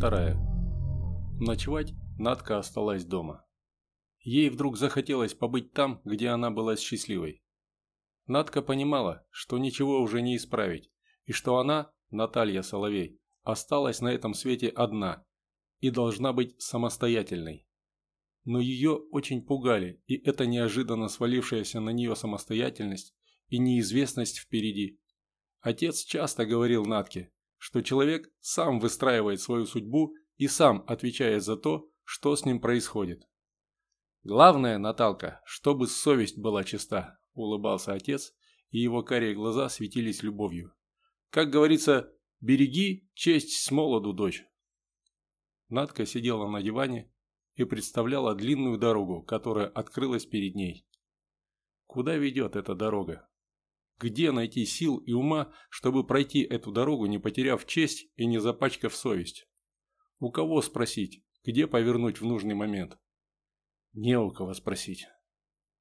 вторая. Ночевать Надка осталась дома. Ей вдруг захотелось побыть там, где она была счастливой. Надка понимала, что ничего уже не исправить, и что она, Наталья Соловей, осталась на этом свете одна и должна быть самостоятельной. Но ее очень пугали и эта неожиданно свалившаяся на нее самостоятельность и неизвестность впереди. Отец часто говорил Натке, что человек сам выстраивает свою судьбу и сам отвечает за то, что с ним происходит. «Главное, Наталка, чтобы совесть была чиста», – улыбался отец, и его карие глаза светились любовью. «Как говорится, береги честь с молоду, дочь». Надка сидела на диване и представляла длинную дорогу, которая открылась перед ней. Куда ведет эта дорога? Где найти сил и ума, чтобы пройти эту дорогу, не потеряв честь и не запачкав совесть? У кого спросить, где повернуть в нужный момент? Не у кого спросить.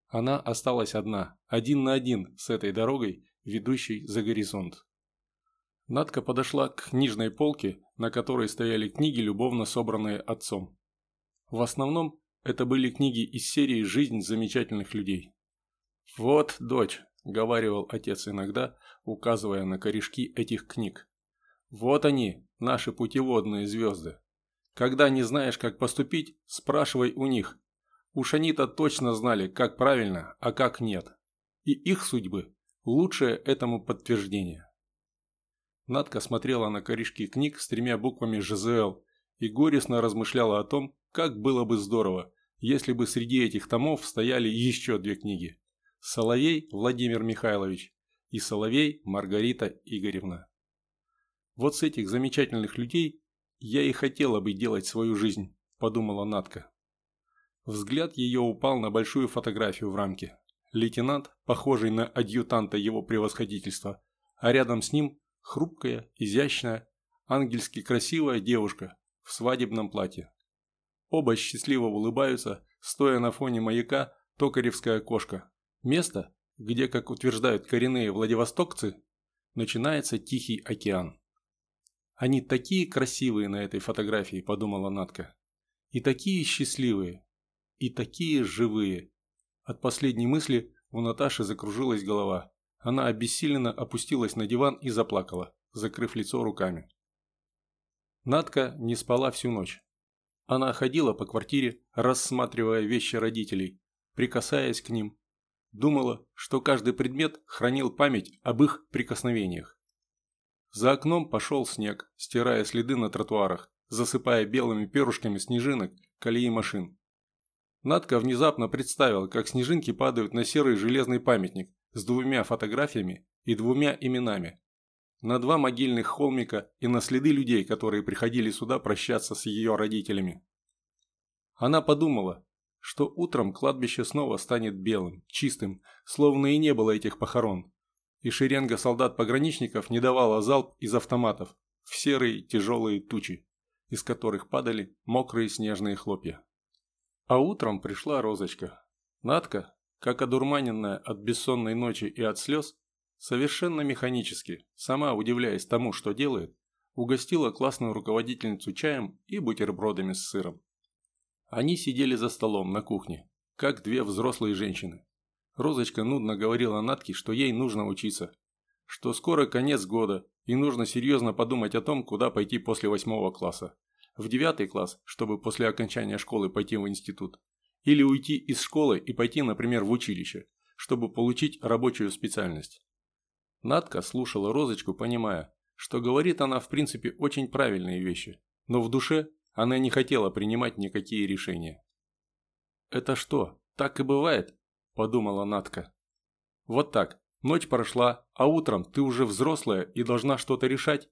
Она осталась одна, один на один с этой дорогой, ведущей за горизонт. Надка подошла к книжной полке, на которой стояли книги, любовно собранные отцом. В основном это были книги из серии «Жизнь замечательных людей». «Вот, дочь, – говаривал отец иногда, указывая на корешки этих книг. «Вот они, наши путеводные звезды. Когда не знаешь, как поступить, спрашивай у них. Уж они-то точно знали, как правильно, а как нет. И их судьбы – лучшее этому подтверждение». Надка смотрела на корешки книг с тремя буквами ЖЗЛ и горестно размышляла о том, как было бы здорово, если бы среди этих томов стояли еще две книги Соловей Владимир Михайлович и Соловей Маргарита Игоревна. Вот с этих замечательных людей я и хотела бы делать свою жизнь, подумала Натка. Взгляд ее упал на большую фотографию в рамке. Лейтенант, похожий на адъютанта его превосходительства, а рядом с ним хрупкая, изящная, ангельски красивая девушка в свадебном платье. Оба счастливо улыбаются, стоя на фоне маяка токаревская кошка, Место, где, как утверждают коренные владивостокцы, начинается Тихий океан. Они такие красивые на этой фотографии, подумала Натка. И такие счастливые, и такие живые. От последней мысли у Наташи закружилась голова. Она обессиленно опустилась на диван и заплакала, закрыв лицо руками. Натка не спала всю ночь. Она ходила по квартире, рассматривая вещи родителей, прикасаясь к ним, Думала, что каждый предмет хранил память об их прикосновениях. За окном пошел снег, стирая следы на тротуарах, засыпая белыми перышками снежинок колеи машин. Надка внезапно представила, как снежинки падают на серый железный памятник с двумя фотографиями и двумя именами. На два могильных холмика и на следы людей, которые приходили сюда прощаться с ее родителями. Она подумала, что утром кладбище снова станет белым, чистым, словно и не было этих похорон. И шеренга солдат-пограничников не давала залп из автоматов в серые тяжелые тучи, из которых падали мокрые снежные хлопья. А утром пришла Розочка. Надка, как одурманенная от бессонной ночи и от слез, совершенно механически, сама удивляясь тому, что делает, угостила классную руководительницу чаем и бутербродами с сыром. Они сидели за столом на кухне, как две взрослые женщины. Розочка нудно говорила Натке, что ей нужно учиться, что скоро конец года и нужно серьезно подумать о том, куда пойти после восьмого класса. В девятый класс, чтобы после окончания школы пойти в институт. Или уйти из школы и пойти, например, в училище, чтобы получить рабочую специальность. Надка слушала Розочку, понимая, что говорит она в принципе очень правильные вещи, но в душе она не хотела принимать никакие решения. «Это что, так и бывает?» – подумала Натка. «Вот так. Ночь прошла, а утром ты уже взрослая и должна что-то решать?»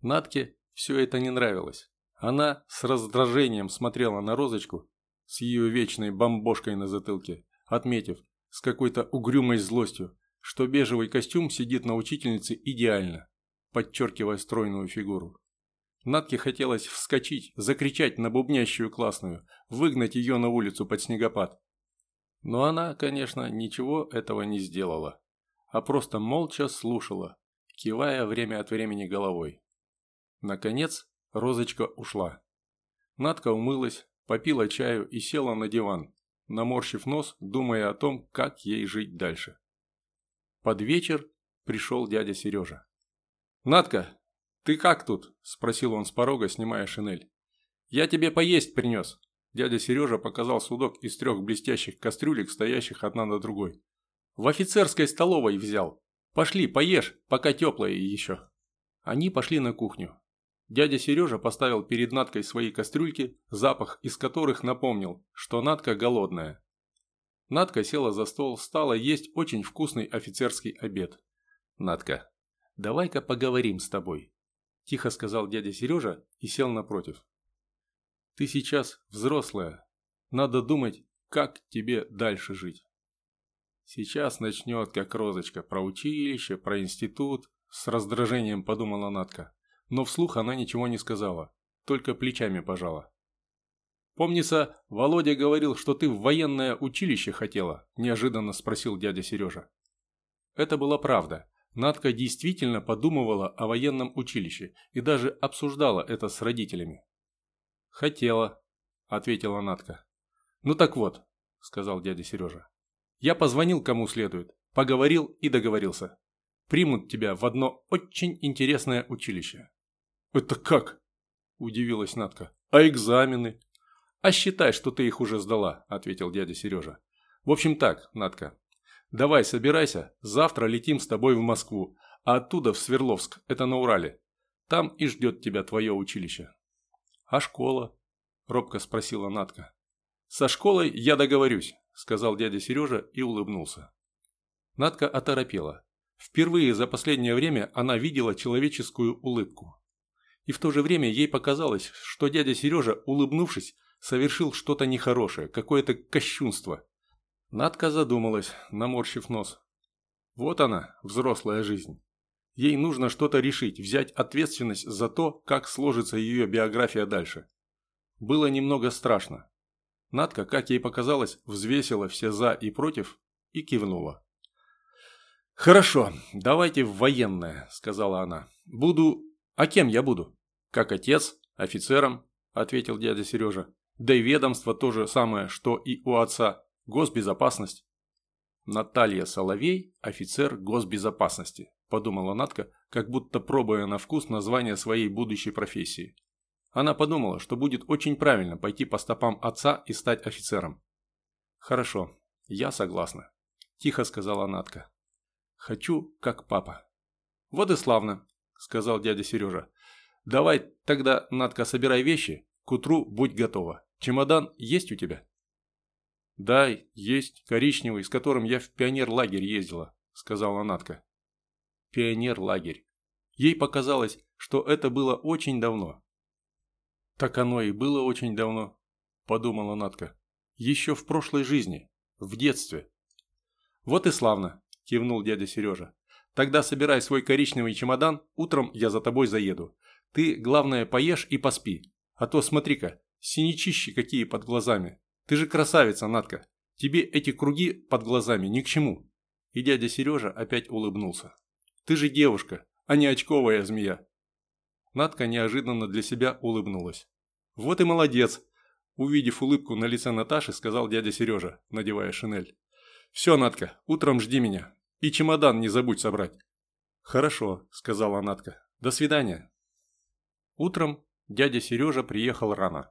Натке все это не нравилось. Она с раздражением смотрела на Розочку с ее вечной бомбошкой на затылке, отметив с какой-то угрюмой злостью, что бежевый костюм сидит на учительнице идеально, подчеркивая стройную фигуру. Натке хотелось вскочить, закричать на бубнящую классную, выгнать ее на улицу под снегопад. Но она, конечно, ничего этого не сделала, а просто молча слушала, кивая время от времени головой. Наконец, Розочка ушла. Надка умылась, попила чаю и села на диван, наморщив нос, думая о том, как ей жить дальше. Под вечер пришел дядя Сережа. «Надка, ты как тут?» – спросил он с порога, снимая шинель. «Я тебе поесть принес». Дядя Сережа показал судок из трех блестящих кастрюлек, стоящих одна на другой. «В офицерской столовой взял. Пошли, поешь, пока теплое еще». Они пошли на кухню. Дядя Сережа поставил перед Надкой свои кастрюльки, запах из которых напомнил, что Надка голодная. Надка села за стол, стала есть очень вкусный офицерский обед. «Надка, давай-ка поговорим с тобой», – тихо сказал дядя Сережа и сел напротив. «Ты сейчас взрослая. Надо думать, как тебе дальше жить». Сейчас начнет, как розочка, про училище, про институт, с раздражением подумала Надка но вслух она ничего не сказала, только плечами пожала. «Помнится, Володя говорил, что ты в военное училище хотела?» – неожиданно спросил дядя Сережа. Это была правда. Надка действительно подумывала о военном училище и даже обсуждала это с родителями. «Хотела», – ответила Надка. «Ну так вот», – сказал дядя Сережа. «Я позвонил кому следует, поговорил и договорился. Примут тебя в одно очень интересное училище. «Это как?» – удивилась Надка. «А экзамены?» «А считай, что ты их уже сдала», – ответил дядя Сережа. «В общем так, Надка, давай собирайся, завтра летим с тобой в Москву, а оттуда в Свердловск, это на Урале. Там и ждет тебя твое училище». «А школа?» – робко спросила Надка. «Со школой я договорюсь», – сказал дядя Сережа и улыбнулся. Надка оторопела. Впервые за последнее время она видела человеческую улыбку. И в то же время ей показалось, что дядя Сережа, улыбнувшись, совершил что-то нехорошее, какое-то кощунство. Надка задумалась, наморщив нос. Вот она, взрослая жизнь. Ей нужно что-то решить, взять ответственность за то, как сложится ее биография дальше. Было немного страшно. Надка, как ей показалось, взвесила все «за» и «против» и кивнула. «Хорошо, давайте в военное», – сказала она. «Буду... А кем я буду?» «Как отец, офицером», – ответил дядя Сережа. «Да и ведомство то же самое, что и у отца. Госбезопасность». «Наталья Соловей, офицер госбезопасности», – подумала Натка, как будто пробуя на вкус название своей будущей профессии. Она подумала, что будет очень правильно пойти по стопам отца и стать офицером. «Хорошо, я согласна», – тихо сказала Натка. «Хочу, как папа». «Вот и славно», – сказал дядя Сережа. Давай тогда, Надка, собирай вещи, к утру будь готова. Чемодан есть у тебя? Да, есть, коричневый, с которым я в пионер-лагерь ездила, сказала Надка. Пионер-лагерь. Ей показалось, что это было очень давно. Так оно и было очень давно, подумала Надка. Еще в прошлой жизни, в детстве. Вот и славно, кивнул дядя Сережа. Тогда собирай свой коричневый чемодан, утром я за тобой заеду. Ты, главное, поешь и поспи. А то смотри-ка, синячищи какие под глазами. Ты же красавица, Натка. Тебе эти круги под глазами ни к чему. И дядя Сережа опять улыбнулся. Ты же девушка, а не очковая змея. Натка неожиданно для себя улыбнулась. Вот и молодец. Увидев улыбку на лице Наташи, сказал дядя Сережа, надевая шинель. «Все, Натка, утром жди меня. И чемодан не забудь собрать». «Хорошо», – сказала Натка. «До свидания». Утром дядя Сережа приехал рано.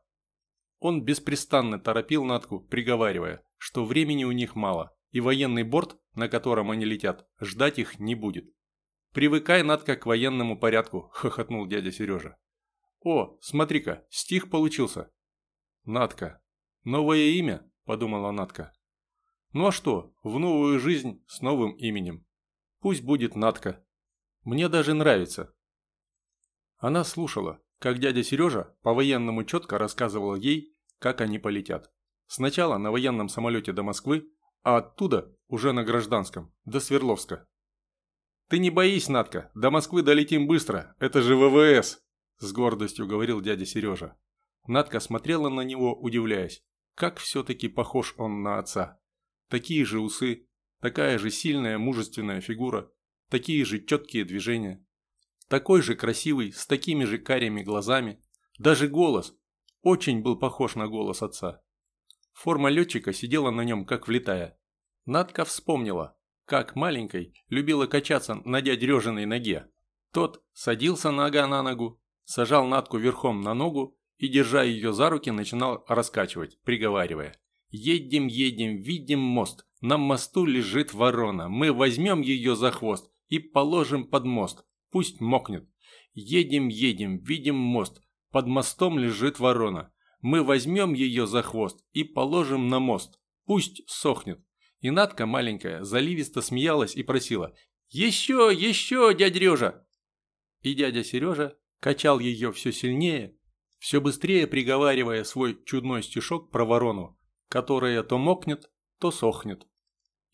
Он беспрестанно торопил Натку, приговаривая, что времени у них мало, и военный борт, на котором они летят, ждать их не будет. «Привыкай, Натка, к военному порядку», – хохотнул дядя Сережа. «О, смотри-ка, стих получился». «Натка. Новое имя?» – подумала Натка. «Ну а что, в новую жизнь с новым именем. Пусть будет Натка. Мне даже нравится, она слушала, как дядя Сережа по-военному четко рассказывал ей, как они полетят. Сначала на военном самолете до Москвы, а оттуда уже на гражданском, до Свердловска. «Ты не боись, Надка, до Москвы долетим быстро, это же ВВС!» С гордостью говорил дядя Сережа. Надка смотрела на него, удивляясь, как все-таки похож он на отца. Такие же усы, такая же сильная мужественная фигура, такие же четкие движения. Такой же красивый, с такими же карими глазами, Даже голос. Очень был похож на голос отца. Форма летчика сидела на нем, как влитая. Надка вспомнила, как маленькой любила качаться на дядь Режиной ноге. Тот садился нога на ногу, сажал Натку верхом на ногу и, держа ее за руки, начинал раскачивать, приговаривая. «Едем, едем, видим мост. На мосту лежит ворона. Мы возьмем ее за хвост и положим под мост. Пусть мокнет. Едем, едем, видим мост. Под мостом лежит ворона. Мы возьмем ее за хвост и положим на мост. Пусть сохнет. И Надка маленькая заливисто смеялась и просила «Еще, еще, дядя Режа!» И дядя Сережа качал ее все сильнее, все быстрее приговаривая свой чудной стишок про ворону, которая то мокнет, то сохнет.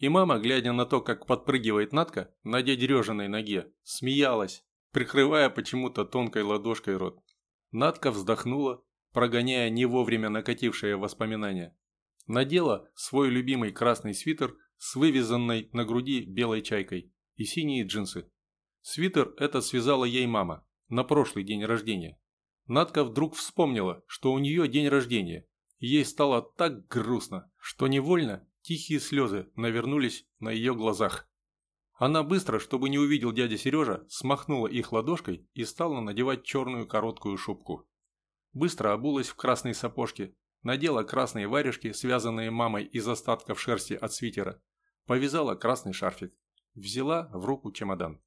И мама, глядя на то, как подпрыгивает Надка на дяде Режиной ноге, смеялась, прикрывая почему-то тонкой ладошкой рот. Надка вздохнула, прогоняя не вовремя накатившие воспоминания. Надела свой любимый красный свитер с вывязанной на груди белой чайкой и синие джинсы. Свитер этот связала ей мама на прошлый день рождения. Надка вдруг вспомнила, что у нее день рождения. Ей стало так грустно, что невольно тихие слезы навернулись на ее глазах. Она быстро, чтобы не увидел дядя Сережа, смахнула их ладошкой и стала надевать черную короткую шубку. Быстро обулась в красные сапожки, надела красные варежки, связанные мамой из остатков шерсти от свитера, повязала красный шарфик, взяла в руку чемодан.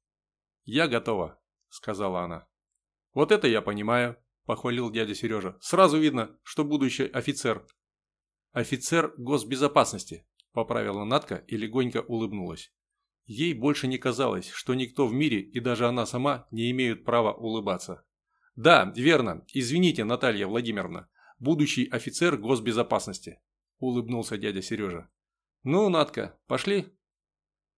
«Я готова», – сказала она. «Вот это я понимаю», – похвалил дядя Сережа. «Сразу видно, что будущий офицер». «Офицер госбезопасности», – поправила Натка и легонько улыбнулась. Ей больше не казалось, что никто в мире и даже она сама не имеют права улыбаться. «Да, верно. Извините, Наталья Владимировна. Будущий офицер госбезопасности», – улыбнулся дядя Сережа. «Ну, Натка, пошли?»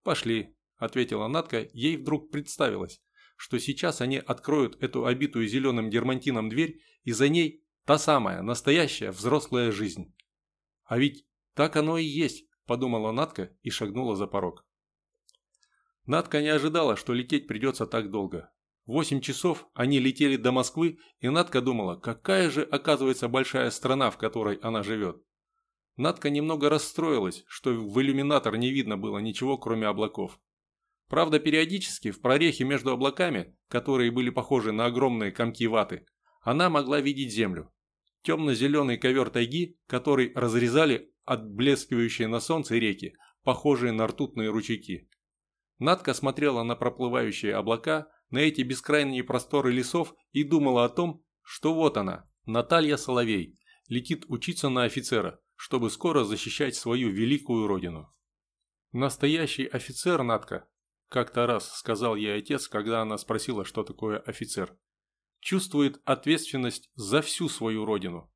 «Пошли», – ответила Натка. Ей вдруг представилось, что сейчас они откроют эту обитую зеленым дермантином дверь, и за ней та самая, настоящая, взрослая жизнь. «А ведь так оно и есть», – подумала Натка и шагнула за порог. Надка не ожидала, что лететь придется так долго. Восемь часов они летели до Москвы, и Надка думала, какая же оказывается большая страна, в которой она живет. Надка немного расстроилась, что в иллюминатор не видно было ничего, кроме облаков. Правда, периодически в прорехе между облаками, которые были похожи на огромные комки ваты, она могла видеть землю. Темно-зеленый ковер тайги, который разрезали отблескивающие на солнце реки, похожие на ртутные ручейки. Надка смотрела на проплывающие облака, на эти бескрайние просторы лесов и думала о том, что вот она, Наталья Соловей, летит учиться на офицера, чтобы скоро защищать свою великую родину. Настоящий офицер, Надка, как-то раз сказал ей отец, когда она спросила, что такое офицер, чувствует ответственность за всю свою родину.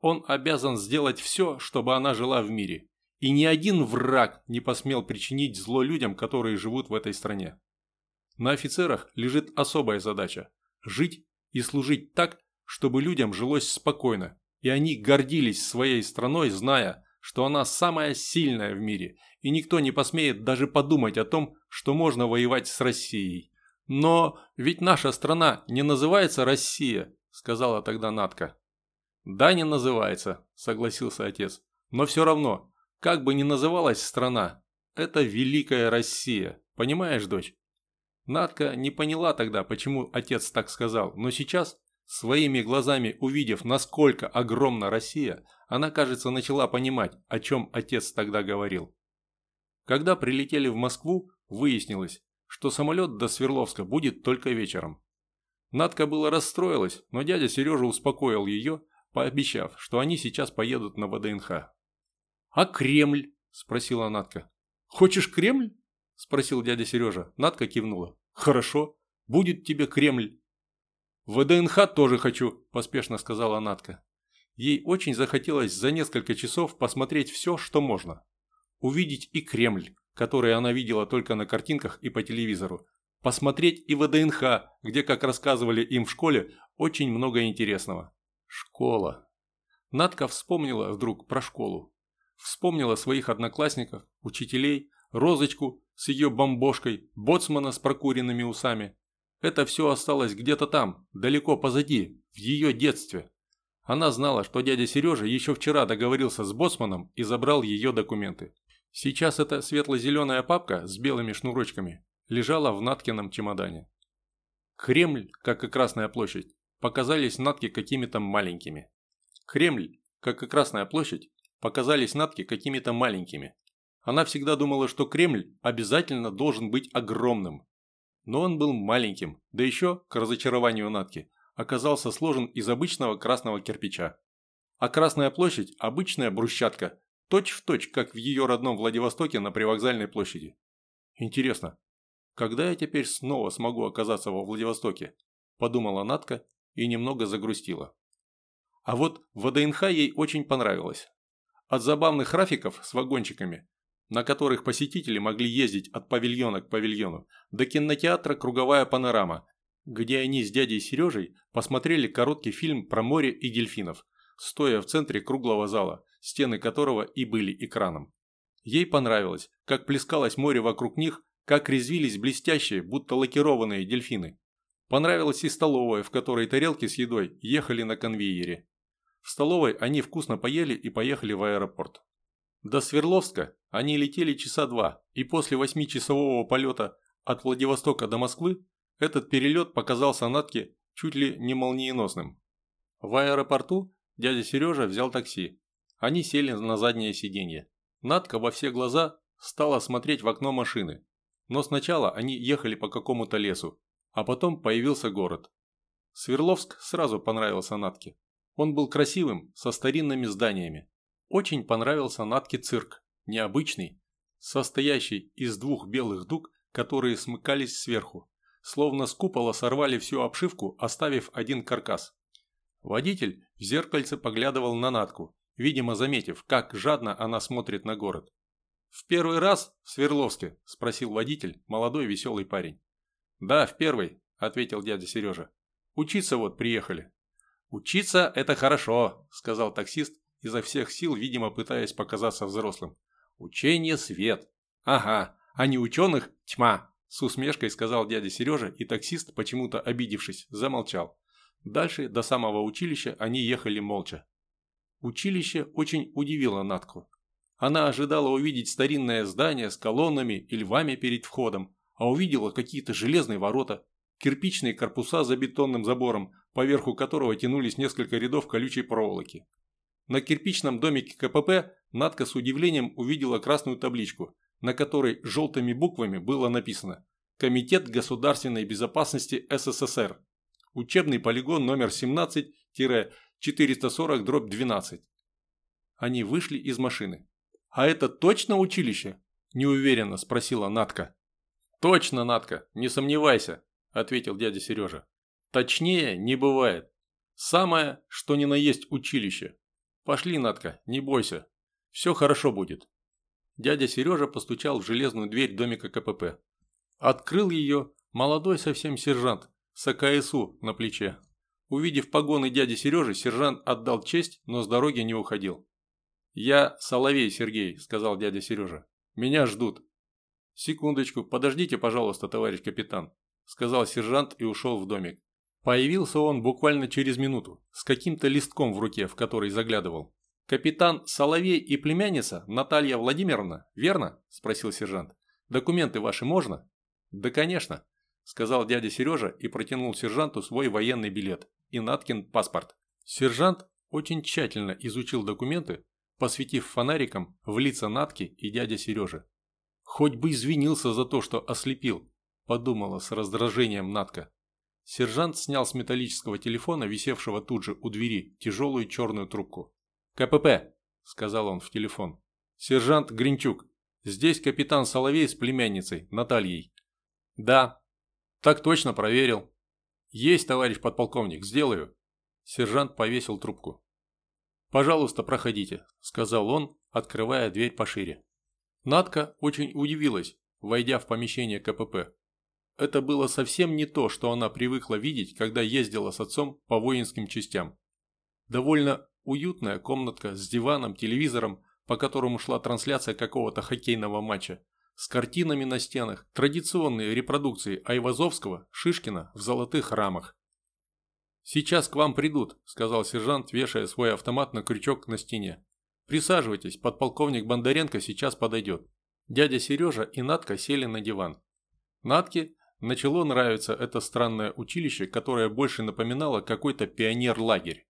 Он обязан сделать все, чтобы она жила в мире и ни один враг не посмел причинить зло людям, которые живут в этой стране. На офицерах лежит особая задача – жить и служить так, чтобы людям жилось спокойно, и они гордились своей страной, зная, что она самая сильная в мире, и никто не посмеет даже подумать о том, что можно воевать с Россией. «Но ведь наша страна не называется Россия», – сказала тогда Натка. «Да, не называется», – согласился отец. «Но все равно, как бы ни называлась страна, это Великая Россия. Понимаешь, дочь? Надка не поняла тогда, почему отец так сказал, но сейчас, своими глазами увидев, насколько огромна Россия, она, кажется, начала понимать, о чем отец тогда говорил. Когда прилетели в Москву, выяснилось, что самолет до Свердловска будет только вечером. Надка была расстроилась, но дядя Сережа успокоил ее, пообещав, что они сейчас поедут на ВДНХ. «А Кремль?» – спросила Натка. «Хочешь Кремль?» – спросил дядя Сережа. Натка кивнула. «Хорошо, будет тебе Кремль». «ВДНХ тоже хочу», – поспешно сказала Натка. Ей очень захотелось за несколько часов посмотреть все, что можно. Увидеть и Кремль, который она видела только на картинках и по телевизору. Посмотреть и ВДНХ, где, как рассказывали им в школе, очень много интересного. Школа. Надка вспомнила вдруг про школу. Вспомнила своих одноклассников, учителей, Розочку с ее бомбошкой, боцмана с прокуренными усами. Это все осталось где-то там, далеко позади, в ее детстве. Она знала, что дядя Сережа еще вчера договорился с боссманом и забрал ее документы. Сейчас эта светло-зеленая папка с белыми шнурочками лежала в Наткином чемодане. Кремль, как и Красная площадь, показались Натке какими-то маленькими. Кремль, как и Красная площадь, показались Натке какими-то маленькими. Она всегда думала, что Кремль обязательно должен быть огромным. Но он был маленьким, да еще, к разочарованию Натки, оказался сложен из обычного красного кирпича. А Красная площадь – обычная брусчатка, точь-в-точь, точь, как в ее родном Владивостоке на привокзальной площади. Интересно, когда я теперь снова смогу оказаться во Владивостоке? Подумала Натка и немного загрустила. А вот ВДНХ ей очень понравилось. От забавных рафиков с вагончиками на которых посетители могли ездить от павильона к павильону, до кинотеатра «Круговая панорама», где они с дядей Сережей посмотрели короткий фильм про море и дельфинов, стоя в центре круглого зала, стены которого и были экраном. Ей понравилось, как плескалось море вокруг них, как резвились блестящие, будто лакированные дельфины. Понравилась и столовая, в которой тарелки с едой ехали на конвейере. В столовой они вкусно поели и поехали в аэропорт. До Свердловска они летели часа два, и после восьмичасового полета от Владивостока до Москвы этот перелет показался Натке чуть ли не молниеносным. В аэропорту дядя Сережа взял такси. Они сели на заднее сиденье. Натка во все глаза стала смотреть в окно машины. Но сначала они ехали по какому-то лесу, а потом появился город. Свердловск сразу понравился Натке. Он был красивым, со старинными зданиями. Очень понравился Натке цирк, необычный, состоящий из двух белых дуг, которые смыкались сверху. Словно с купола сорвали всю обшивку, оставив один каркас. Водитель в зеркальце поглядывал на Натку, видимо заметив, как жадно она смотрит на город. «В первый раз в Свердловске?» – спросил водитель, молодой веселый парень. «Да, в первый», – ответил дядя Сережа. «Учиться вот приехали». «Учиться – это хорошо», – сказал таксист, изо всех сил, видимо, пытаясь показаться взрослым. «Учение – свет». «Ага, а не ученых – тьма», – с усмешкой сказал дядя Сережа, и таксист, почему-то обидевшись, замолчал. Дальше, до самого училища, они ехали молча. Училище очень удивило Натку. Она ожидала увидеть старинное здание с колоннами и львами перед входом, а увидела какие-то железные ворота, кирпичные корпуса за бетонным забором, поверху которого тянулись несколько рядов колючей проволоки. На кирпичном домике КПП Надка с удивлением увидела красную табличку, на которой желтыми буквами было написано «Комитет государственной безопасности СССР. Учебный полигон номер 17-440-12». Они вышли из машины. «А это точно училище?» – неуверенно спросила Надка. «Точно, Надка, не сомневайся», – ответил дядя Сережа. «Точнее не бывает. Самое, что ни на есть училище. «Пошли, Натка, не бойся. Все хорошо будет». Дядя Сережа постучал в железную дверь домика КПП. Открыл ее молодой совсем сержант с АКСУ на плече. Увидев погоны дяди Сережи, сержант отдал честь, но с дороги не уходил. «Я Соловей Сергей», – сказал дядя Сережа. «Меня ждут». «Секундочку, подождите, пожалуйста, товарищ капитан», – сказал сержант и ушел в домик. Появился он буквально через минуту, с каким-то листком в руке, в который заглядывал. «Капитан Соловей и племянница Наталья Владимировна, верно?» – спросил сержант. «Документы ваши можно?» «Да, конечно», – сказал дядя Сережа и протянул сержанту свой военный билет и Наткин паспорт. Сержант очень тщательно изучил документы, посветив фонариком в лица Натки и дядя Сережи. «Хоть бы извинился за то, что ослепил», – подумала с раздражением Натка. Сержант снял с металлического телефона, висевшего тут же у двери, тяжелую черную трубку. «КПП», – сказал он в телефон. «Сержант Гринчук. Здесь капитан Соловей с племянницей, Натальей». «Да». «Так точно проверил». «Есть, товарищ подполковник, сделаю». Сержант повесил трубку. «Пожалуйста, проходите», – сказал он, открывая дверь пошире. Надка очень удивилась, войдя в помещение КПП. Это было совсем не то, что она привыкла видеть, когда ездила с отцом по воинским частям. Довольно уютная комнатка с диваном, телевизором, по которому шла трансляция какого-то хоккейного матча, с картинами на стенах, традиционные репродукции Айвазовского, Шишкина в золотых рамах. «Сейчас к вам придут», – сказал сержант, вешая свой автомат на крючок на стене. «Присаживайтесь, подполковник Бондаренко сейчас подойдет». Дядя Сережа и Натка сели на диван. Натке начало нравиться это странное училище, которое больше напоминало какой-то пионер-лагерь.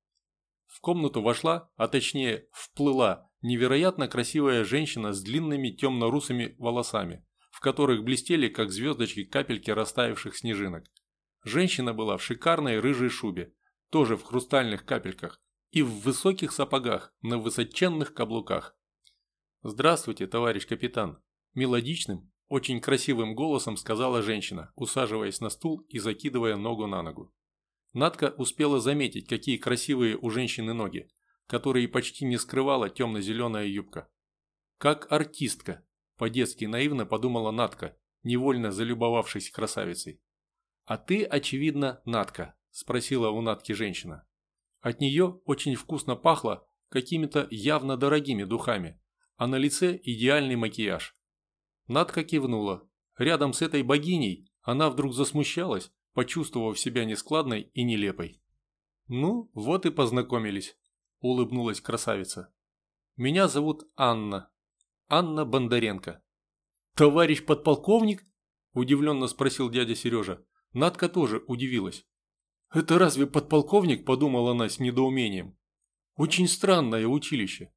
В комнату вошла, а точнее вплыла, невероятно красивая женщина с длинными темно-русыми волосами, в которых блестели, как звездочки, капельки растаявших снежинок. Женщина была в шикарной рыжей шубе, тоже в хрустальных капельках, и в высоких сапогах на высоченных каблуках. «Здравствуйте, товарищ капитан!» Мелодичным, очень красивым голосом сказала женщина, усаживаясь на стул и закидывая ногу на ногу. Надка успела заметить, какие красивые у женщины ноги, которые почти не скрывала темно-зеленая юбка. «Как артистка», – по-детски наивно подумала Надка, невольно залюбовавшись красавицей. «А ты, очевидно, Надка», – спросила у Надки женщина. От нее очень вкусно пахло какими-то явно дорогими духами, а на лице идеальный макияж. Надка кивнула. Рядом с этой богиней она вдруг засмущалась, почувствовав себя нескладной и нелепой. «Ну, вот и познакомились», – улыбнулась красавица. «Меня зовут Анна. Анна Бондаренко». «Товарищ подполковник?» – удивленно спросил дядя Сережа. Надка тоже удивилась. «Это разве подполковник?» – подумала она с недоумением. «Очень странное училище».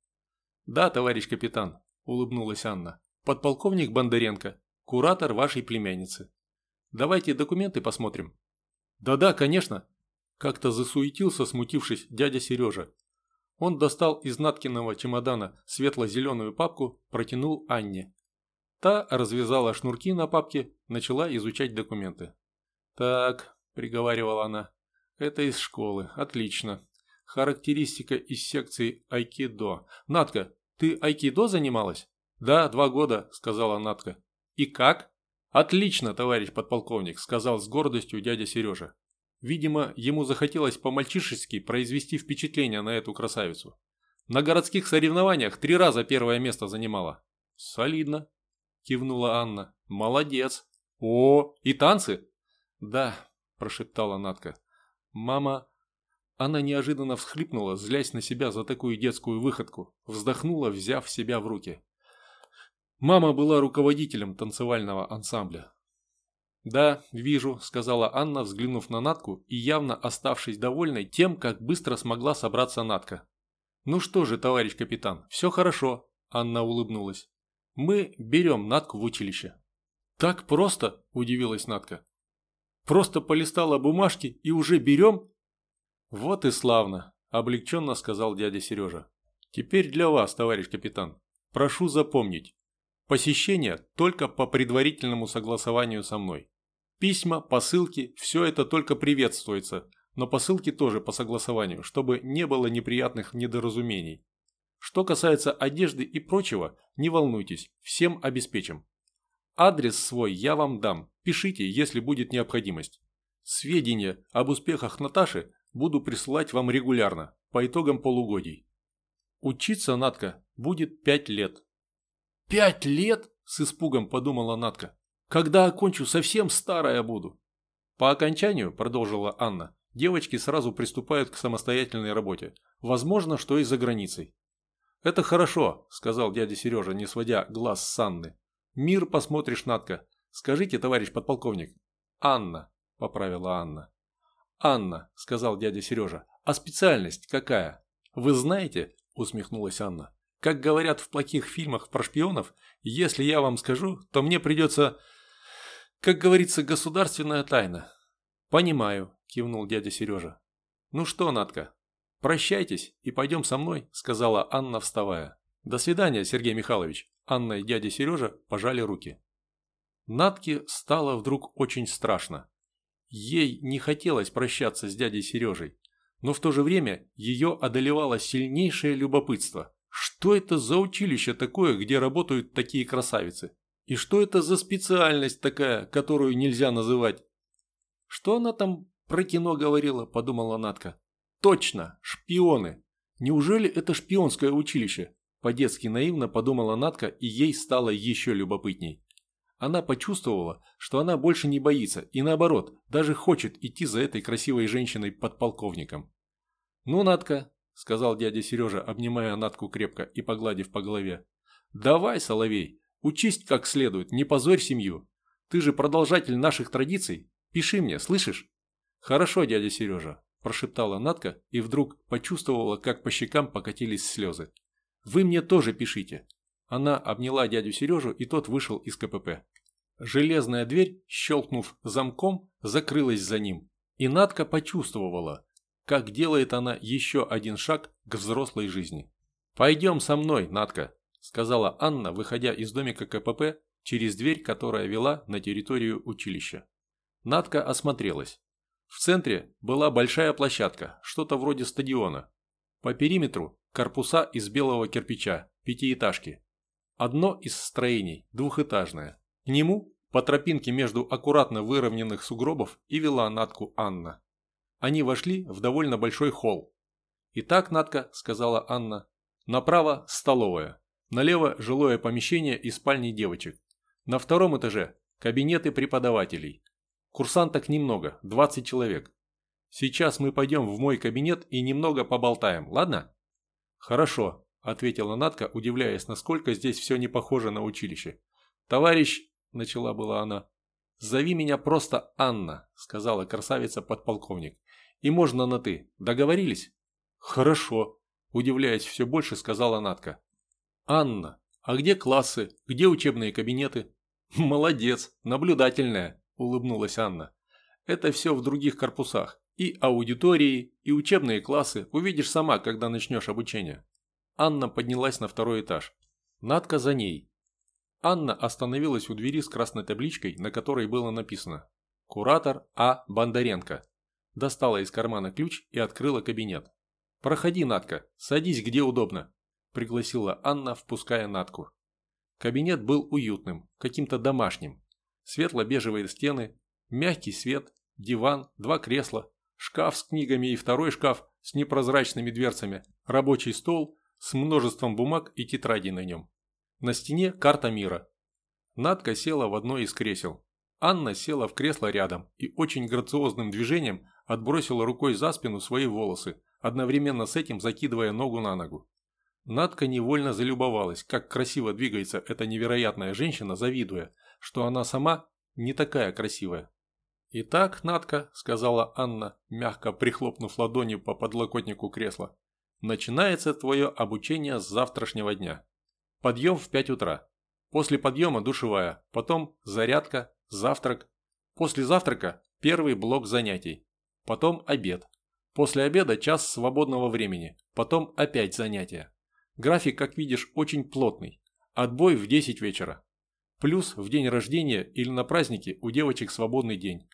«Да, товарищ капитан», – улыбнулась Анна. «Подполковник Бондаренко, куратор вашей племянницы. Давайте документы посмотрим». «Да-да, конечно», – как-то засуетился, смутившись, дядя Сережа. Он достал из Наткиного чемодана светло-зеленую папку, протянул Анне. Та развязала шнурки на папке, начала изучать документы. «Так», – приговаривала она, – «это из школы. Отлично. Характеристика из секции айкидо. Натка, ты айкидо занималась?» «Да, два года», – сказала Натка. «И как?» «Отлично, товарищ подполковник», – сказал с гордостью дядя Сережа. Видимо, ему захотелось по-мальчишески произвести впечатление на эту красавицу. На городских соревнованиях три раза первое место занимала. «Солидно», – кивнула Анна. «Молодец». «О, и танцы?» «Да», – прошептала Натка. «Мама...» Она неожиданно всхлипнула, злясь на себя за такую детскую выходку, вздохнула, взяв себя в руки. Мама была руководителем танцевального ансамбля. «Да, вижу», – сказала Анна, взглянув на Натку и явно оставшись довольной тем, как быстро смогла собраться Натка. «Ну что же, товарищ капитан, все хорошо», – Анна улыбнулась. «Мы берем Натку в училище». «Так просто?» – удивилась Натка. Просто полистала бумажки и уже берем?» «Вот и славно», – облегченно сказал дядя Сережа. «Теперь для вас, товарищ капитан. Прошу запомнить. Посещение только по предварительному согласованию со мной. Письма, посылки – все это только приветствуется, но посылки тоже по согласованию, чтобы не было неприятных недоразумений. Что касается одежды и прочего, не волнуйтесь, всем обеспечим. Адрес свой я вам дам, пишите, если будет необходимость. Сведения об успехах Наташи буду присылать вам регулярно, по итогам полугодий. Учиться, Натка, будет пять лет. Пять лет? С испугом подумала Натка. Когда окончу, совсем старая буду. По окончанию, продолжила Анна, девочки сразу приступают к самостоятельной работе. Возможно, что и за границей. «Это хорошо», – сказал дядя Сережа, не сводя глаз с Анны. Мир посмотришь, Натка. Скажите, товарищ подполковник. Анна, поправила Анна. Анна, сказал дядя Сережа. А специальность какая? Вы знаете, усмехнулась Анна. Как говорят в плохих фильмах про шпионов, если я вам скажу, то мне придется, как говорится, государственная тайна. Понимаю, кивнул дядя Сережа. Ну что, Натка, прощайтесь и пойдем со мной, сказала Анна, вставая. До свидания, Сергей Михайлович. Анна и дядя Сережа пожали руки. Натке стало вдруг очень страшно. Ей не хотелось прощаться с дядей Сережей, но в то же время ее одолевало сильнейшее любопытство. Что это за училище такое, где работают такие красавицы? И что это за специальность такая, которую нельзя называть? Что она там про кино говорила, подумала Натка. Точно, шпионы. Неужели это шпионское училище? По-детски наивно подумала Натка, и ей стало еще любопытней. Она почувствовала, что она больше не боится и наоборот, даже хочет идти за этой красивой женщиной-подполковником. «Ну, Натка», – сказал дядя Сережа, обнимая Натку крепко и погладив по голове. «Давай, Соловей, учись как следует, не позорь семью. Ты же продолжатель наших традиций. Пиши мне, слышишь?» «Хорошо, дядя Сережа», – прошептала Натка и вдруг почувствовала, как по щекам покатились слезы. «Вы мне тоже пишите. Она обняла дядю Сережу, и тот вышел из КПП. Железная дверь, щелкнув замком, закрылась за ним. И Надка почувствовала, как делает она еще один шаг к взрослой жизни. «Пойдем со мной, Надка», – сказала Анна, выходя из домика КПП через дверь, которая вела на территорию училища. Надка осмотрелась. В центре была большая площадка, что-то вроде стадиона. По периметру корпуса из белого кирпича, пятиэтажки. Одно из строений, двухэтажное. К нему, по тропинке между аккуратно выровненных сугробов, и вела Натку Анна. Они вошли в довольно большой холл. «Итак, Натка», – сказала Анна, – «направо – столовая, налево – жилое помещение и спальни девочек. На втором этаже – кабинеты преподавателей. Курсанток немного, 20 человек. Сейчас мы пойдем в мой кабинет и немного поболтаем, ладно?» «Хорошо», ответила Натка, удивляясь, насколько здесь все не похоже на училище. «Товарищ», – начала была она. «Зови меня просто Анна», – сказала красавица-подполковник. «И можно на «ты». Договорились?» «Хорошо», – удивляясь все больше, сказала Натка. «Анна, а где классы? Где учебные кабинеты?» «Молодец, наблюдательная», – улыбнулась Анна. «Это все в других корпусах. И аудитории, и учебные классы увидишь сама, когда начнешь обучение. Анна поднялась на второй этаж. Надка за ней. Анна остановилась у двери с красной табличкой, на которой было написано «Куратор А. Бондаренко». Достала из кармана ключ и открыла кабинет. «Проходи, Надка, садись где удобно», – пригласила Анна, впуская Надку. Кабинет был уютным, каким-то домашним. Светло-бежевые стены, мягкий свет, диван, два кресла, шкаф с книгами и второй шкаф с непрозрачными дверцами, рабочий стол с множеством бумаг и тетрадей на нем. На стене карта мира. Надка села в одно из кресел. Анна села в кресло рядом и очень грациозным движением отбросила рукой за спину свои волосы, одновременно с этим закидывая ногу на ногу. Надка невольно залюбовалась, как красиво двигается эта невероятная женщина, завидуя, что она сама не такая красивая. «Итак, Надка», – сказала Анна, мягко прихлопнув ладонью по подлокотнику кресла, Начинается твое обучение с завтрашнего дня. Подъем в 5 утра. После подъема душевая, потом зарядка, завтрак. После завтрака первый блок занятий. Потом обед. После обеда час свободного времени. Потом опять занятия. График, как видишь, очень плотный. Отбой в 10 вечера. Плюс в день рождения или на празднике у девочек свободный день.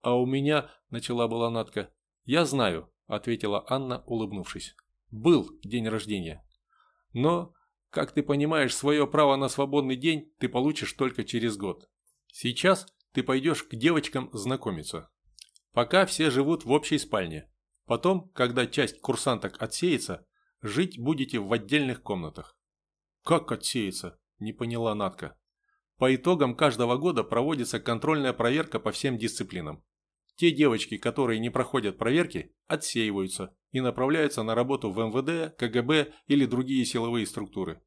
А у меня, начала была Натка, я знаю, ответила Анна, улыбнувшись. «Был день рождения. Но, как ты понимаешь, свое право на свободный день ты получишь только через год. Сейчас ты пойдешь к девочкам знакомиться. Пока все живут в общей спальне. Потом, когда часть курсанток отсеется, жить будете в отдельных комнатах». «Как отсеется?» – не поняла Натка. По итогам каждого года проводится контрольная проверка по всем дисциплинам. Те девочки, которые не проходят проверки, отсеиваются и направляются на работу в МВД, КГБ или другие силовые структуры.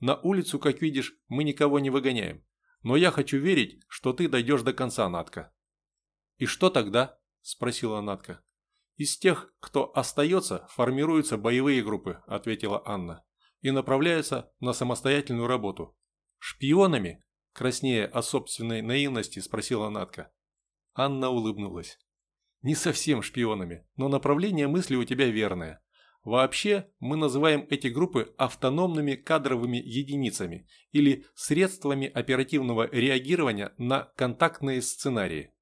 На улицу, как видишь, мы никого не выгоняем. Но я хочу верить, что ты дойдешь до конца, Натка. «И что тогда?» – спросила Натка. «Из тех, кто остается, формируются боевые группы», – ответила Анна, «и направляются на самостоятельную работу». «Шпионами?» – краснея от собственной наивности, спросила Натка. Анна улыбнулась. «Не совсем шпионами, но направление мысли у тебя верное. Вообще, мы называем эти группы автономными кадровыми единицами или средствами оперативного реагирования на контактные сценарии».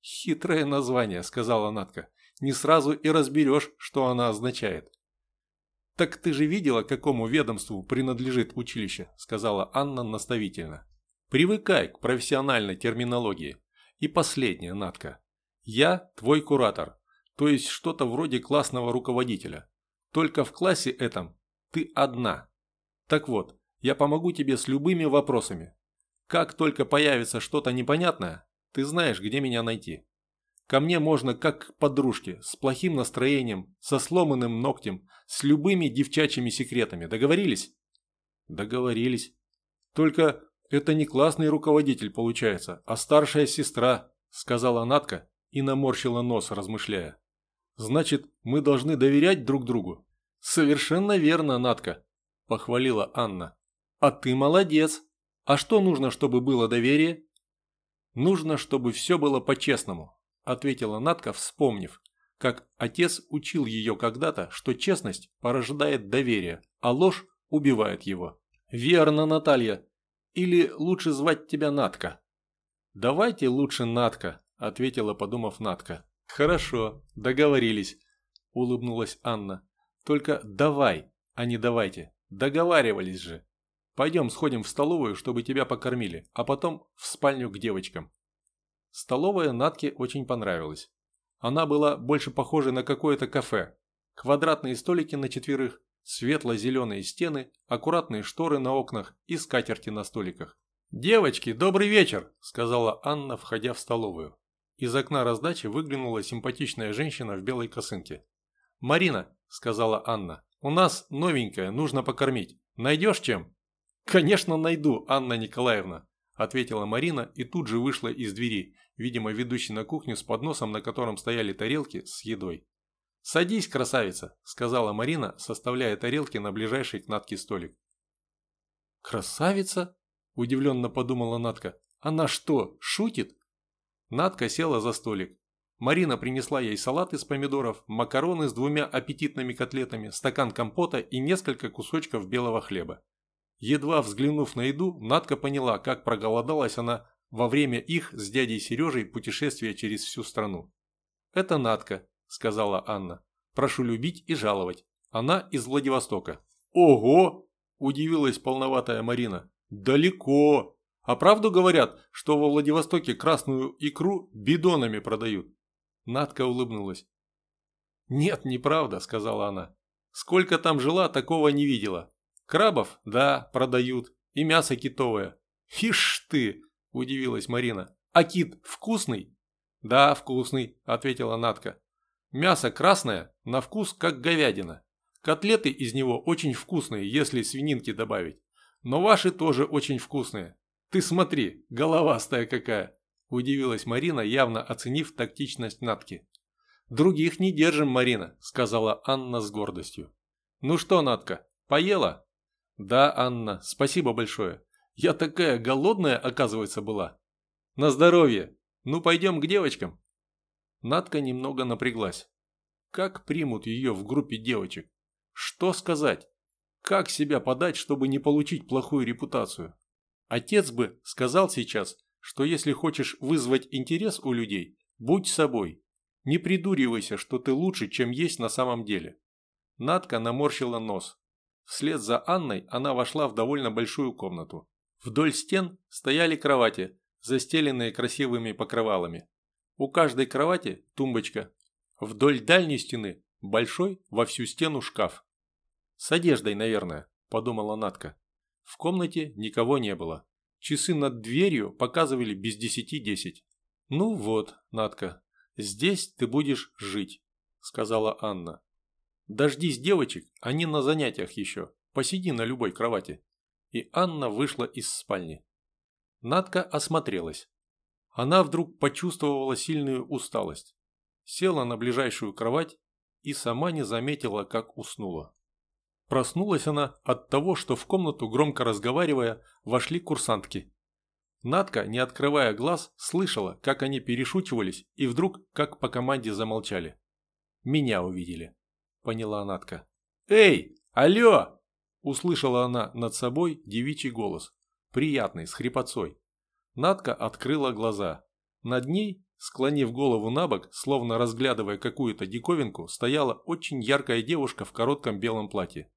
«Хитрое название», – сказала Натка. «Не сразу и разберешь, что она означает». «Так ты же видела, какому ведомству принадлежит училище», – сказала Анна наставительно. «Привыкай к профессиональной терминологии. И последнее, Натка. Я твой куратор, то есть что-то вроде классного руководителя. Только в классе этом ты одна. Так вот, я помогу тебе с любыми вопросами. Как только появится что-то непонятное, ты знаешь, где меня найти. Ко мне можно как к подружке, с плохим настроением, со сломанным ногтем, с любыми девчачьими секретами. Договорились? Договорились. Только это не классный руководитель получается, а старшая сестра, сказала Натка и наморщила нос, размышляя. Значит, мы должны доверять друг другу? Совершенно верно, Натка, похвалила Анна. А ты молодец. А что нужно, чтобы было доверие? Нужно, чтобы все было по-честному, ответила Натка, вспомнив, как отец учил ее когда-то, что честность порождает доверие, а ложь убивает его. Верно, Наталья. Или лучше звать тебя Натка? Давайте лучше Натка, ответила, подумав Натка. Хорошо, договорились, улыбнулась Анна. Только давай, а не давайте. Договаривались же. Пойдем сходим в столовую, чтобы тебя покормили, а потом в спальню к девочкам. Столовая Натке очень понравилась. Она была больше похожа на какое-то кафе. Квадратные столики на четверых, светло-зеленые стены, аккуратные шторы на окнах и скатерти на столиках. «Девочки, добрый вечер!» – сказала Анна, входя в столовую. Из окна раздачи выглянула симпатичная женщина в белой косынке. «Марина», – сказала Анна, – «у нас новенькая, нужно покормить. Найдешь чем?» «Конечно найду, Анна Николаевна», – ответила Марина и тут же вышла из двери, видимо, ведущей на кухню с подносом, на котором стояли тарелки с едой. «Садись, красавица», – сказала Марина, составляя тарелки на ближайший к Натке столик. «Красавица?» – удивленно подумала Натка. «Она что, шутит?» Надка села за столик. Марина принесла ей салат из помидоров, макароны с двумя аппетитными котлетами, стакан компота и несколько кусочков белого хлеба. Едва взглянув на еду, Надка поняла, как проголодалась она во время их с дядей Сережей путешествия через всю страну. «Это Надка», – сказала Анна. «Прошу любить и жаловать. Она из Владивостока». «Ого!» – удивилась полноватая Марина. «Далеко!» А правду говорят, что во Владивостоке красную икру бидонами продают?» Надка улыбнулась. «Нет, неправда», – сказала она. «Сколько там жила, такого не видела. Крабов, да, продают. И мясо китовое». «Ишь ты!» – удивилась Марина. «А кит вкусный?» «Да, вкусный», – ответила Надка. «Мясо красное, на вкус как говядина. Котлеты из него очень вкусные, если свининки добавить. Но ваши тоже очень вкусные. «Ты смотри, головастая какая!» – удивилась Марина, явно оценив тактичность Натки. «Других не держим, Марина», – сказала Анна с гордостью. «Ну что, Натка, поела?» «Да, Анна, спасибо большое. Я такая голодная, оказывается, была». «На здоровье! Ну, пойдем к девочкам». Натка немного напряглась. Как примут ее в группе девочек? Что сказать? Как себя подать, чтобы не получить плохую репутацию? Отец бы сказал сейчас, что если хочешь вызвать интерес у людей, будь собой. Не придуривайся, что ты лучше, чем есть на самом деле. Надка наморщила нос. Вслед за Анной она вошла в довольно большую комнату. Вдоль стен стояли кровати, застеленные красивыми покрывалами. У каждой кровати тумбочка. Вдоль дальней стены большой во всю стену шкаф. «С одеждой, наверное», – подумала Надка. В комнате никого не было. Часы над дверью показывали без десяти десять. «Ну вот, Натка, здесь ты будешь жить», – сказала Анна. «Дождись девочек, они на занятиях еще. Посиди на любой кровати». И Анна вышла из спальни. Натка осмотрелась. Она вдруг почувствовала сильную усталость. Села на ближайшую кровать и сама не заметила, как уснула. Проснулась она от того, что в комнату, громко разговаривая, вошли курсантки. Надка, не открывая глаз, слышала, как они перешучивались и вдруг, как по команде, замолчали. «Меня увидели», – поняла Надка. «Эй, алло!» – услышала она над собой девичий голос, приятный, с хрипотцой. Надка открыла глаза. Над ней, склонив голову на бок, словно разглядывая какую-то диковинку, стояла очень яркая девушка в коротком белом платье.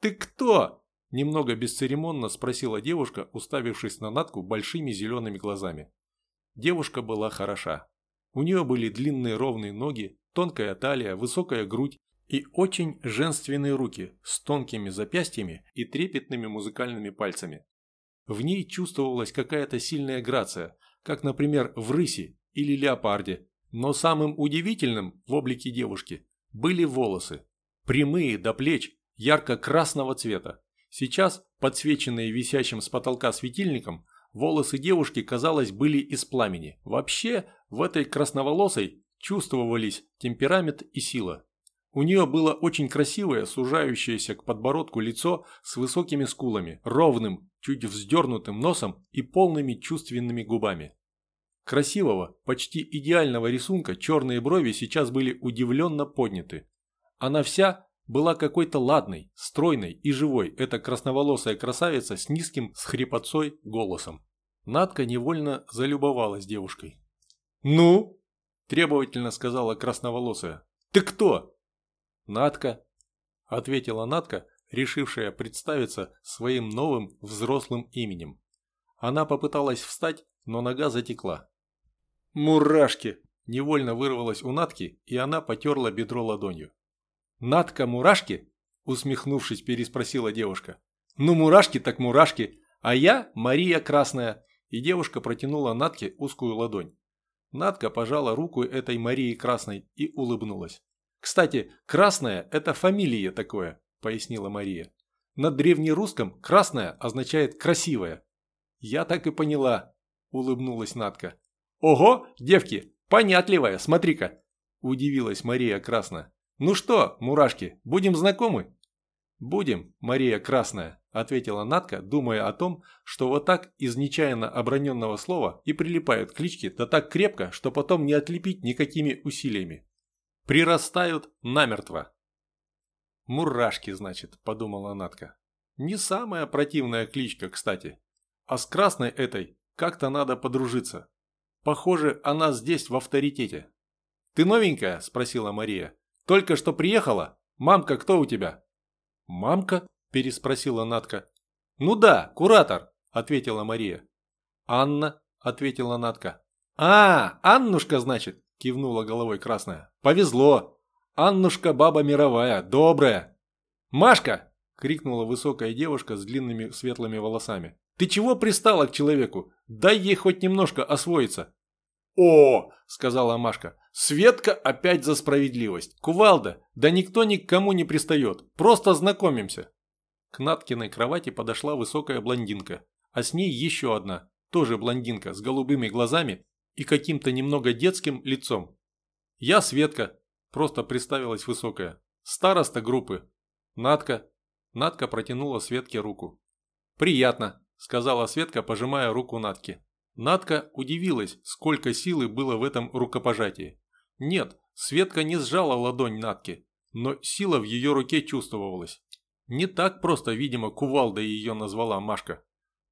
«Ты кто?» – немного бесцеремонно спросила девушка, уставившись на Натку большими зелеными глазами. Девушка была хороша. У нее были длинные ровные ноги, тонкая талия, высокая грудь и очень женственные руки с тонкими запястьями и трепетными музыкальными пальцами. В ней чувствовалась какая-то сильная грация, как, например, в рысе или леопарде. Но самым удивительным в облике девушки были волосы. Прямые до плеч, ярко-красного цвета. Сейчас, подсвеченные висящим с потолка светильником, волосы девушки, казалось, были из пламени. Вообще, в этой красноволосой чувствовались темперамент и сила. У нее было очень красивое, сужающееся к подбородку лицо с высокими скулами, ровным, чуть вздернутым носом и полными чувственными губами. Красивого, почти идеального рисунка черные брови сейчас были удивленно подняты. Она вся была какой-то ладной, стройной и живой, эта красноволосая красавица с низким, с хрипотцой голосом. Надка невольно залюбовалась девушкой. «Ну?» – требовательно сказала красноволосая. «Ты кто?» «Натка», – ответила Натка, решившая представиться своим новым взрослым именем. Она попыталась встать, но нога затекла. «Мурашки!» – невольно вырвалась у Натки, и она потерла бедро ладонью. «Натка мурашки?» – усмехнувшись, переспросила девушка. «Ну, мурашки так мурашки, а я Мария Красная!» И девушка протянула Натке узкую ладонь. Натка пожала руку этой Марии Красной и улыбнулась. «Кстати, красная – это фамилия такое», – пояснила Мария. «На древнерусском красная означает красивая». «Я так и поняла», – улыбнулась Натка. «Ого, девки, понятливая, смотри-ка», – удивилась Мария Красная. «Ну что, мурашки, будем знакомы?» «Будем, Мария Красная», – ответила Натка, думая о том, что вот так из нечаянно оброненного слова и прилипают клички, да так крепко, что потом не отлепить никакими усилиями. Прирастают намертво. «Мурашки, значит», – подумала Натка. «Не самая противная кличка, кстати. А с красной этой как-то надо подружиться. Похоже, она здесь в авторитете». «Ты новенькая?» – спросила Мария. «Только что приехала? Мамка кто у тебя?» «Мамка?» – переспросила Натка. «Ну да, куратор», – ответила Мария. «Анна», – ответила Натка. «А, Аннушка, значит?» – кивнула головой Красная. «Повезло! Аннушка баба мировая, добрая!» «Машка!» – крикнула высокая девушка с длинными светлыми волосами. «Ты чего пристала к человеку? Дай ей хоть немножко освоиться!» «О!» – сказала Машка. «Светка опять за справедливость! Кувалда! Да никто ни к кому не пристает! Просто знакомимся!» К Наткиной кровати подошла высокая блондинка, а с ней еще одна, тоже блондинка, с голубыми глазами и каким-то немного детским лицом. «Я Светка», – просто представилась высокая. «Староста группы». «Натка». Натка протянула Светке руку. «Приятно», – сказала Светка, пожимая руку Натки. Натка удивилась, сколько силы было в этом рукопожатии. Нет, Светка не сжала ладонь Натки, но сила в ее руке чувствовалась. Не так просто, видимо, кувалда ее назвала Машка,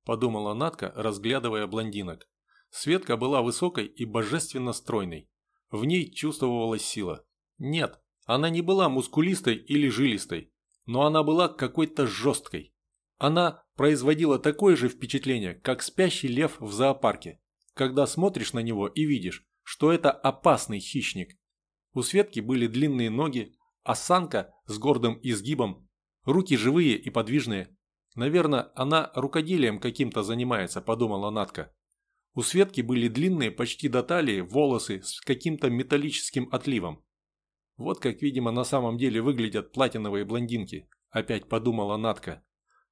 подумала Натка, разглядывая блондинок. Светка была высокой и божественно стройной. В ней чувствовалась сила. Нет, она не была мускулистой или жилистой, но она была какой-то жесткой. Она производила такое же впечатление, как спящий лев в зоопарке, когда смотришь на него и видишь, что это опасный хищник. У Светки были длинные ноги, осанка с гордым изгибом, руки живые и подвижные. Наверное, она рукоделием каким-то занимается, подумала Натка. У Светки были длинные почти до талии волосы с каким-то металлическим отливом. Вот как, видимо, на самом деле выглядят платиновые блондинки, опять подумала Натка.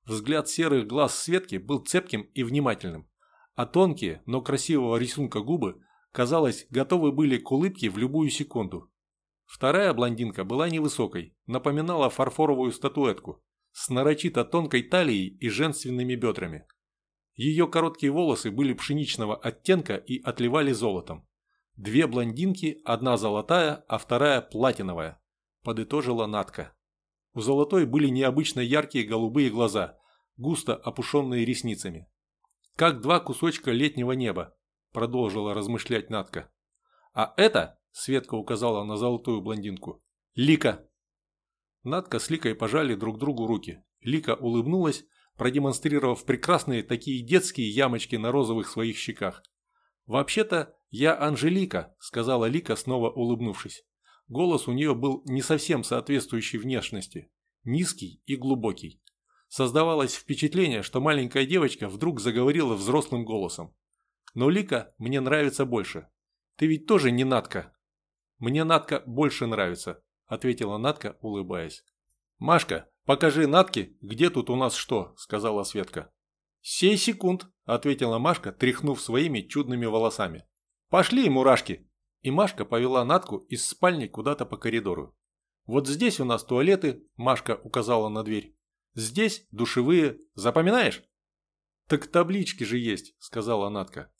Взгляд серых глаз Светки был цепким и внимательным, а тонкие, но красивого рисунка губы, казалось, готовы были к улыбке в любую секунду. Вторая блондинка была невысокой, напоминала фарфоровую статуэтку, с нарочито тонкой талией и женственными бедрами. Ее короткие волосы были пшеничного оттенка и отливали золотом. Две блондинки, одна золотая, а вторая платиновая, подытожила Натка. У золотой были необычно яркие голубые глаза, густо опушенные ресницами. Как два кусочка летнего неба, продолжила размышлять Натка. А это, Светка указала на золотую блондинку, Лика. Натка с Ликой пожали друг другу руки. Лика улыбнулась, продемонстрировав прекрасные такие детские ямочки на розовых своих щеках. «Вообще-то я Анжелика», – сказала Лика, снова улыбнувшись. Голос у нее был не совсем соответствующий внешности, низкий и глубокий. Создавалось впечатление, что маленькая девочка вдруг заговорила взрослым голосом. Но Лика мне нравится больше. Ты ведь тоже не Натка. Мне Натка больше нравится, ответила Натка, улыбаясь. Машка, покажи Натке, где тут у нас что, сказала Светка. «Сей секунд», – ответила Машка, тряхнув своими чудными волосами. «Пошли, мурашки!» И Машка повела Натку из спальни куда-то по коридору. «Вот здесь у нас туалеты», – Машка указала на дверь. «Здесь душевые. Запоминаешь?» «Так таблички же есть», – сказала Натка.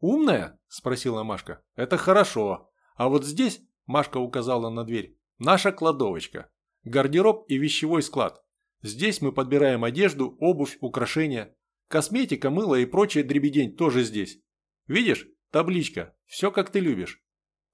«Умная?» – спросила Машка. «Это хорошо. А вот здесь», – Машка указала на дверь, – «наша кладовочка. Гардероб и вещевой склад. Здесь мы подбираем одежду, обувь, украшения. Косметика, мыло и прочая дребедень тоже здесь. Видишь? Табличка. Все как ты любишь.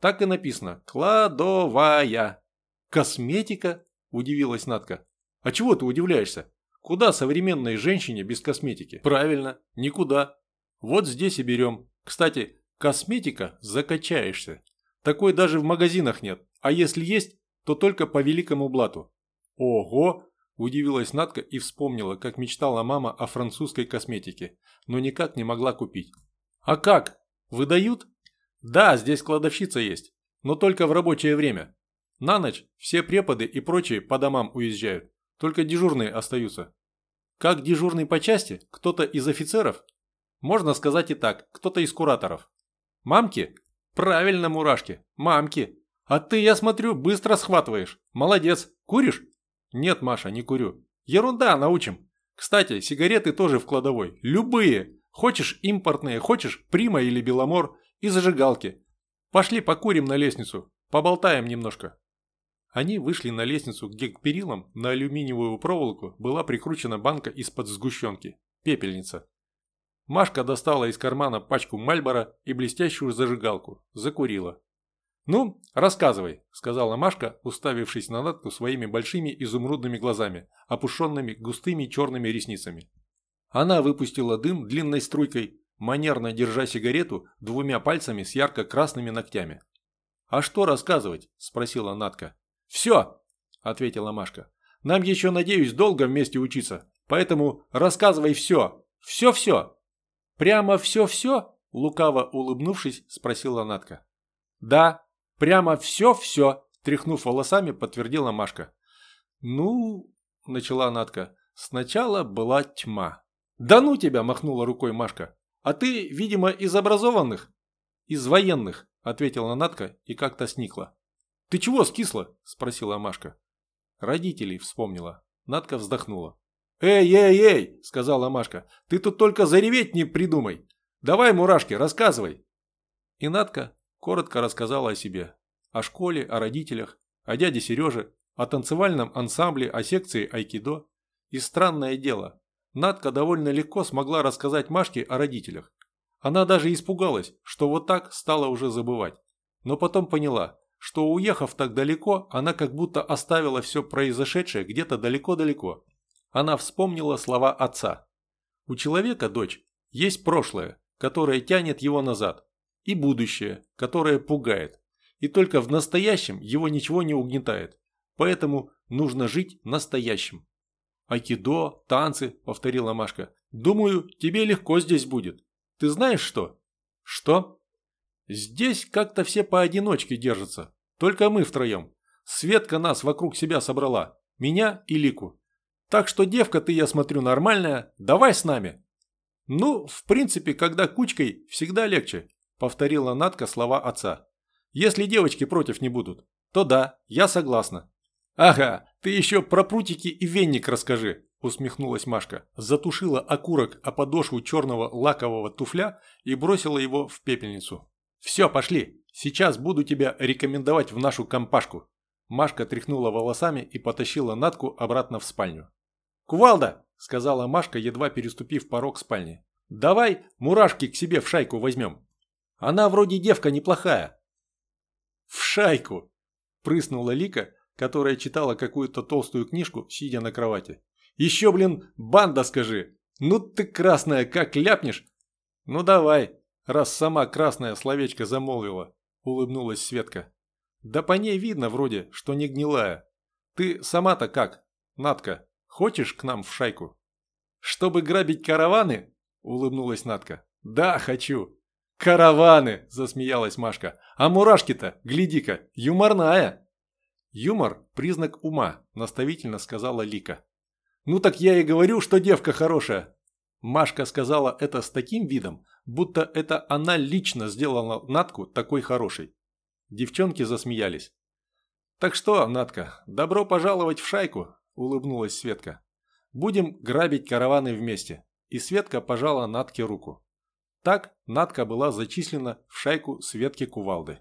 Так и написано. Кладовая. Косметика? Удивилась Надка. А чего ты удивляешься? Куда современной женщине без косметики? Правильно, никуда. Вот здесь и берем. Кстати, косметика закачаешься. Такой даже в магазинах нет. А если есть, то только по великому блату. Ого, Удивилась Надка и вспомнила, как мечтала мама о французской косметике, но никак не могла купить. «А как? Выдают?» «Да, здесь кладовщица есть, но только в рабочее время. На ночь все преподы и прочие по домам уезжают, только дежурные остаются. Как дежурный по части? Кто-то из офицеров? Можно сказать и так, кто-то из кураторов. Мамки? Правильно, мурашки, мамки. А ты, я смотрю, быстро схватываешь. Молодец. Куришь? «Нет, Маша, не курю». «Ерунда, научим. Кстати, сигареты тоже в кладовой. Любые. Хочешь импортные, хочешь Прима или Беломор. И зажигалки. Пошли покурим на лестницу. Поболтаем немножко». Они вышли на лестницу, где к перилам на алюминиевую проволоку была прикручена банка из-под сгущенки. Пепельница. Машка достала из кармана пачку Мальбора и блестящую зажигалку. Закурила. «Ну, рассказывай», – сказала Машка, уставившись на Натку своими большими изумрудными глазами, опушенными густыми черными ресницами. Она выпустила дым длинной струйкой, манерно держа сигарету двумя пальцами с ярко-красными ногтями. «А что рассказывать?» – спросила Натка. «Все!» – ответила Машка. «Нам еще, надеюсь, долго вместе учиться, поэтому рассказывай все! Все-все!» «Прямо все-все?» – лукаво улыбнувшись, спросила Натка. «Да», Прямо все-все, тряхнув волосами, подтвердила Машка. Ну, начала Натка, сначала была тьма. Да ну тебя, махнула рукой Машка. А ты, видимо, из образованных? Из военных, ответила Натка и как-то сникла. Ты чего скисла? спросила Машка. Родителей вспомнила. Натка вздохнула. «Эй, эй, эй!» – сказала Машка. «Ты тут только зареветь не придумай! Давай, мурашки, рассказывай!» И Натка коротко рассказала о себе, о школе, о родителях, о дяде Сереже, о танцевальном ансамбле, о секции айкидо. И странное дело, Надка довольно легко смогла рассказать Машке о родителях. Она даже испугалась, что вот так стала уже забывать. Но потом поняла, что уехав так далеко, она как будто оставила все произошедшее где-то далеко-далеко. Она вспомнила слова отца. У человека, дочь, есть прошлое, которое тянет его назад, и будущее, которое пугает. И только в настоящем его ничего не угнетает. Поэтому нужно жить настоящим. «Айкидо, танцы», – повторила Машка. «Думаю, тебе легко здесь будет. Ты знаешь что?» «Что?» «Здесь как-то все поодиночке держатся. Только мы втроем. Светка нас вокруг себя собрала. Меня и Лику. Так что девка ты, я смотрю, нормальная. Давай с нами». «Ну, в принципе, когда кучкой, всегда легче повторила Натка слова отца. «Если девочки против не будут, то да, я согласна». «Ага, ты еще про прутики и венник расскажи», усмехнулась Машка, затушила окурок о подошву черного лакового туфля и бросила его в пепельницу. «Все, пошли, сейчас буду тебя рекомендовать в нашу компашку». Машка тряхнула волосами и потащила Натку обратно в спальню. «Кувалда!» – сказала Машка, едва переступив порог спальни. «Давай мурашки к себе в шайку возьмем. Она вроде девка неплохая». «В шайку!» – прыснула Лика, которая читала какую-то толстую книжку, сидя на кровати. «Еще, блин, банда скажи! Ну ты красная, как ляпнешь!» «Ну давай, раз сама красная словечко замолвила», – улыбнулась Светка. «Да по ней видно вроде, что не гнилая. Ты сама-то как, Натка, хочешь к нам в шайку?» Чтобы грабить караваны?» – улыбнулась Натка. «Да, хочу». «Караваны!» – засмеялась Машка. «А мурашки-то, гляди-ка, юморная!» «Юмор – признак ума», – наставительно сказала Лика. «Ну так я и говорю, что девка хорошая!» Машка сказала это с таким видом, будто это она лично сделала Натку такой хорошей. Девчонки засмеялись. «Так что, Натка, добро пожаловать в шайку», – улыбнулась Светка. «Будем грабить караваны вместе». И Светка пожала Натке руку. Так Натка была зачислена в шайку Светки Кувалды.